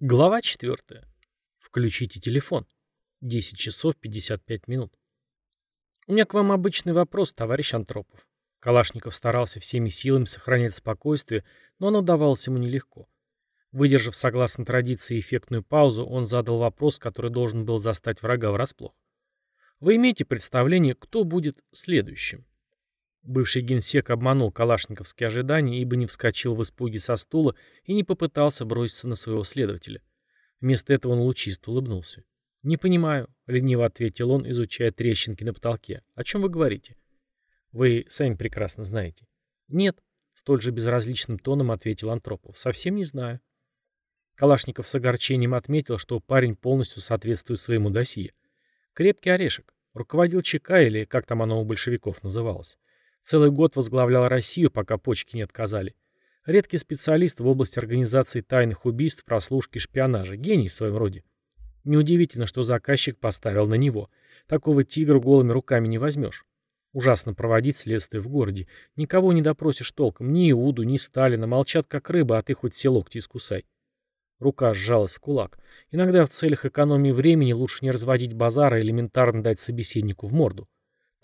Глава 4. Включите телефон. 10 часов 55 минут. У меня к вам обычный вопрос, товарищ Антропов. Калашников старался всеми силами сохранять спокойствие, но оно давалось ему нелегко. Выдержав, согласно традиции, эффектную паузу, он задал вопрос, который должен был застать врага врасплох. Вы имеете представление, кто будет следующим? Бывший генсек обманул калашниковские ожидания, ибо не вскочил в испуге со стула и не попытался броситься на своего следователя. Вместо этого он лучисто улыбнулся. «Не понимаю», — лениво ответил он, изучая трещинки на потолке. «О чем вы говорите?» «Вы сами прекрасно знаете». «Нет», — столь же безразличным тоном ответил Антропов. «Совсем не знаю». Калашников с огорчением отметил, что парень полностью соответствует своему досье. Крепкий орешек. Руководил ЧК, или как там оно у большевиков называлось. Целый год возглавлял Россию, пока почки не отказали. Редкий специалист в области организации тайных убийств, прослушки, шпионажа. Гений в своем роде. Неудивительно, что заказчик поставил на него. Такого тигра голыми руками не возьмешь. Ужасно проводить следствие в городе. Никого не допросишь толком. Ни Иуду, ни Сталина. Молчат как рыба, а ты хоть все локти искусай. Рука сжалась в кулак. Иногда в целях экономии времени лучше не разводить базара, а элементарно дать собеседнику в морду.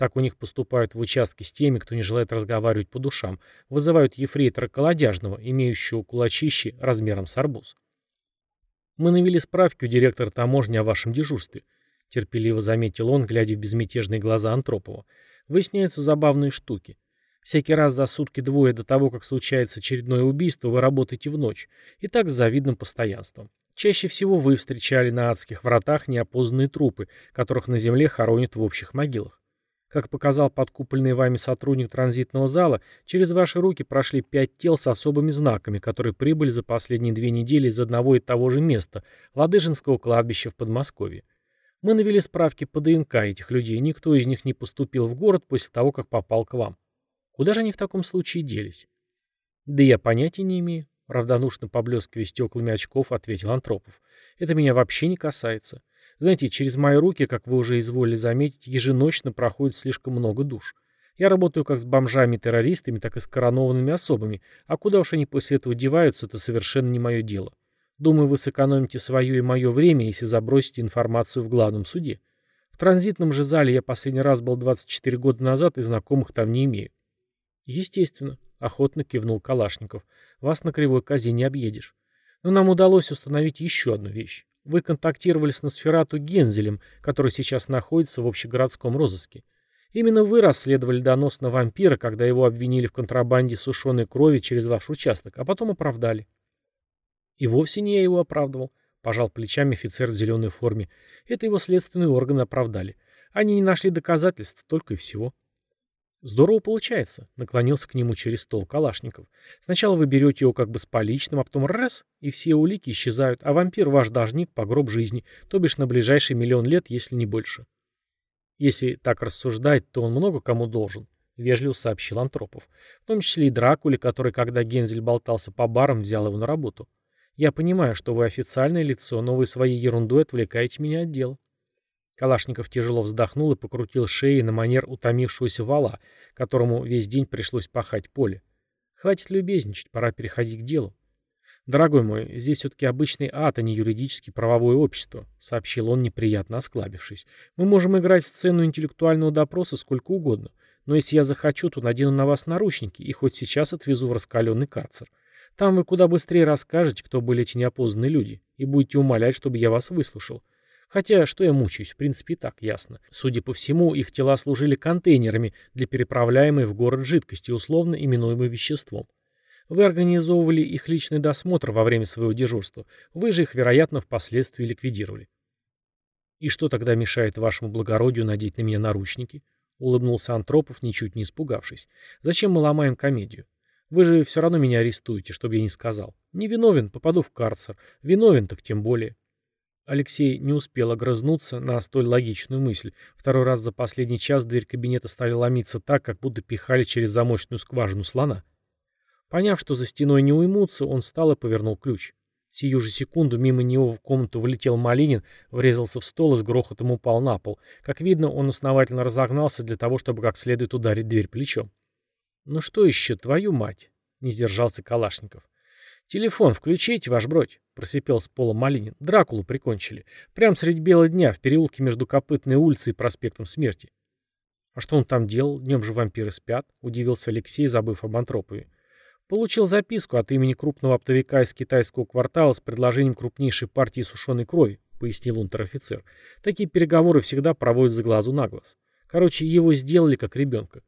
Так у них поступают в участке с теми, кто не желает разговаривать по душам. Вызывают ефрейтора Колодяжного, имеющего кулачище размером с арбуз. «Мы навели справки у директора таможни о вашем дежурстве», — терпеливо заметил он, глядя в безмятежные глаза Антропова. «Выясняются забавные штуки. Всякий раз за сутки-двое до того, как случается очередное убийство, вы работаете в ночь. И так с завидным постоянством. Чаще всего вы встречали на адских вратах неопознанные трупы, которых на земле хоронят в общих могилах. Как показал подкупленный вами сотрудник транзитного зала, через ваши руки прошли пять тел с особыми знаками, которые прибыли за последние две недели из одного и того же места, Ладыжинского кладбища в Подмосковье. Мы навели справки по ДНК этих людей, никто из них не поступил в город после того, как попал к вам. Куда же они в таком случае делись? Да я понятия не имею, равнодушно поблескивая стеклами очков, ответил Антропов. Это меня вообще не касается. Знаете, через мои руки, как вы уже изволили заметить, еженочно проходит слишком много душ. Я работаю как с бомжами-террористами, так и с коронованными особами, а куда уж они после этого деваются, это совершенно не мое дело. Думаю, вы сэкономите свое и мое время, если забросите информацию в главном суде. В транзитном же зале я последний раз был 24 года назад и знакомых там не имею. Естественно, охотно кивнул Калашников. Вас на кривой козе не объедешь. Но нам удалось установить еще одну вещь. Вы контактировали с Носферату Гензелем, который сейчас находится в общегородском розыске. Именно вы расследовали донос на вампира, когда его обвинили в контрабанде сушеной крови через ваш участок, а потом оправдали. И вовсе не я его оправдывал, пожал плечами офицер в зеленой форме. Это его следственные органы оправдали. Они не нашли доказательств, только и всего. «Здорово получается», — наклонился к нему через стол Калашников. «Сначала вы берете его как бы с поличным, а потом раз, и все улики исчезают, а вампир ваш должник по гроб жизни, то бишь на ближайший миллион лет, если не больше». «Если так рассуждать, то он много кому должен», — вежливо сообщил Антропов. «В том числе и Дракуле, который, когда Гензель болтался по барам, взял его на работу. Я понимаю, что вы официальное лицо, но вы своей ерундой отвлекаете меня от дела». Калашников тяжело вздохнул и покрутил шеей на манер утомившегося вала, которому весь день пришлось пахать поле. Хватит любезничать, пора переходить к делу. «Дорогой мой, здесь все-таки обычный ад, а не юридически правовое общество», — сообщил он, неприятно осклабившись. «Мы можем играть в сцену интеллектуального допроса сколько угодно, но если я захочу, то надену на вас наручники и хоть сейчас отвезу в раскаленный карцер. Там вы куда быстрее расскажете, кто были эти неопознанные люди, и будете умолять, чтобы я вас выслушал. Хотя, что я мучаюсь, в принципе, и так ясно. Судя по всему, их тела служили контейнерами для переправляемой в город жидкости, условно именуемой веществом. Вы организовывали их личный досмотр во время своего дежурства. Вы же их, вероятно, впоследствии ликвидировали. «И что тогда мешает вашему благородию надеть на меня наручники?» — улыбнулся Антропов, ничуть не испугавшись. «Зачем мы ломаем комедию? Вы же все равно меня арестуете, чтобы я не сказал. Не виновен, попаду в карцер. Виновен, так тем более». Алексей не успел огрызнуться на столь логичную мысль. Второй раз за последний час дверь кабинета стали ломиться так, как будто пихали через замочную скважину слона. Поняв, что за стеной не уймутся, он встал и повернул ключ. Сию же секунду мимо него в комнату влетел Малинин, врезался в стол и с грохотом упал на пол. Как видно, он основательно разогнался для того, чтобы как следует ударить дверь плечом. «Ну что еще, твою мать?» — не сдержался Калашников. «Телефон включите, ваш бродь», — просипел с пола Малинин. «Дракулу прикончили. Прям средь бела дня, в переулке между Копытной улицей и проспектом Смерти». «А что он там делал? Днем же вампиры спят», — удивился Алексей, забыв об Антропове. «Получил записку от имени крупного оптовика из китайского квартала с предложением крупнейшей партии сушеной крови», — пояснил унтер-офицер. «Такие переговоры всегда проводят с глазу на глаз. Короче, его сделали как ребенка».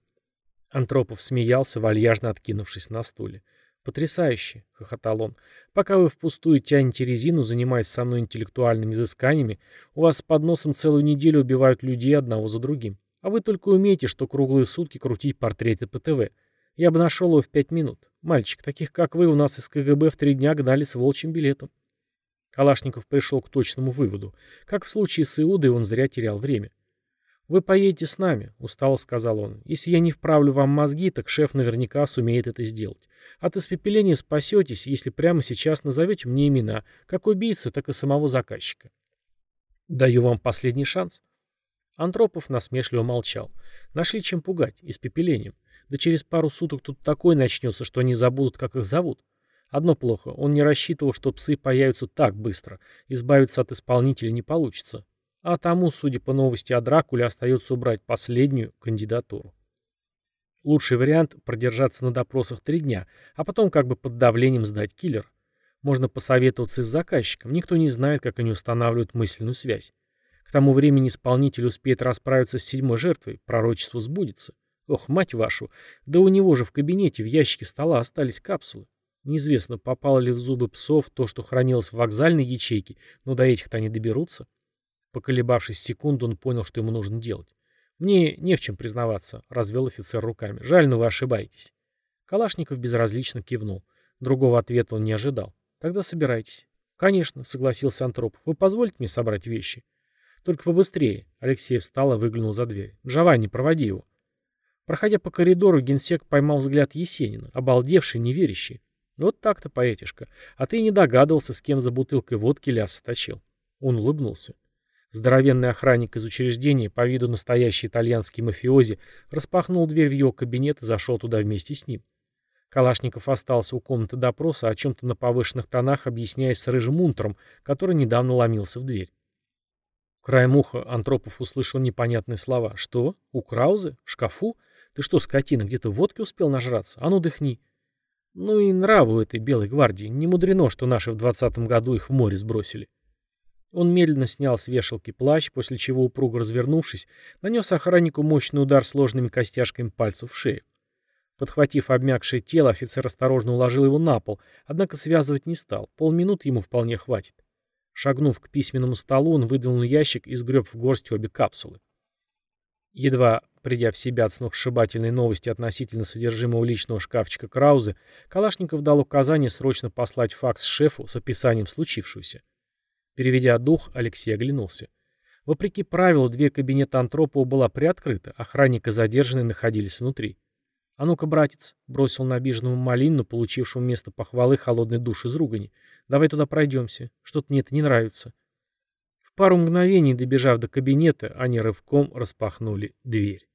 Антропов смеялся, вальяжно откинувшись на стуле. «Потрясающе!» — хохотал он. «Пока вы впустую тянете резину, занимаясь со мной интеллектуальными изысканиями, у вас под носом целую неделю убивают людей одного за другим. А вы только умеете, что круглые сутки крутить портреты по ТВ. Я бы нашел его в пять минут. Мальчик, таких как вы у нас из КГБ в три дня гнали с волчьим билетом». Калашников пришел к точному выводу. Как в случае с Иудой, он зря терял время. «Вы поедете с нами», — устало сказал он. «Если я не вправлю вам мозги, так шеф наверняка сумеет это сделать. От испепеления спасетесь, если прямо сейчас назовете мне имена, как убийцы, так и самого заказчика». «Даю вам последний шанс». Антропов насмешливо молчал. Нашли чем пугать, испепелением. Да через пару суток тут такое начнется, что они забудут, как их зовут. Одно плохо, он не рассчитывал, что псы появятся так быстро. Избавиться от исполнителя не получится. А тому, судя по новости о Дракуле, остается убрать последнюю кандидатуру. Лучший вариант – продержаться на допросах три дня, а потом как бы под давлением сдать киллера. Можно посоветоваться с заказчиком, никто не знает, как они устанавливают мысленную связь. К тому времени исполнитель успеет расправиться с седьмой жертвой, пророчество сбудется. Ох, мать вашу, да у него же в кабинете в ящике стола остались капсулы. Неизвестно, попало ли в зубы псов то, что хранилось в вокзальной ячейке, но до этих-то они доберутся. Поколебавшись секунду, он понял, что ему нужно делать. «Мне не в чем признаваться», — развел офицер руками. «Жаль, но вы ошибаетесь». Калашников безразлично кивнул. Другого ответа он не ожидал. «Тогда собирайтесь». «Конечно», — согласился Антропов. «Вы позволите мне собрать вещи?» «Только побыстрее». Алексей встал и выглянул за дверь. «Джованни, проводи его». Проходя по коридору, генсек поймал взгляд Есенина, обалдевший, неверящий. «Вот так-то, поэтишка. А ты и не догадывался, с кем за бутылкой водки ляс сточил». Он улыбнулся. Здоровенный охранник из учреждения, по виду настоящий итальянский мафиози, распахнул дверь в его кабинет и зашел туда вместе с ним. Калашников остался у комнаты допроса, о чем-то на повышенных тонах объясняясь с рыжим унтером, который недавно ломился в дверь. Краем уха Антропов услышал непонятные слова. «Что? У Краузе? В шкафу? Ты что, скотина, где-то водки успел нажраться? А ну дыхни!» Ну и нравы у этой белой гвардии. Не мудрено, что наши в двадцатом году их в море сбросили. Он медленно снял с вешалки плащ, после чего, упруго развернувшись, нанес охраннику мощный удар сложными костяшками пальцев в шею. Подхватив обмякшее тело, офицер осторожно уложил его на пол, однако связывать не стал, полминуты ему вполне хватит. Шагнув к письменному столу, он выдвинул ящик и сгреб в горсть обе капсулы. Едва придя в себя от сногсшибательной новости относительно содержимого личного шкафчика Краузы, Калашников дал указание срочно послать факс шефу с описанием случившегося. Переведя дух, Алексей оглянулся. Вопреки правилу, дверь кабинета Антропова была приоткрыта, охранник и задержанные находились внутри. «А ну-ка, братец», — бросил на обиженному Малину, получившему место похвалы холодный душ из ругани, — «давай туда пройдемся. Что-то мне это не нравится». В пару мгновений, добежав до кабинета, они рывком распахнули дверь.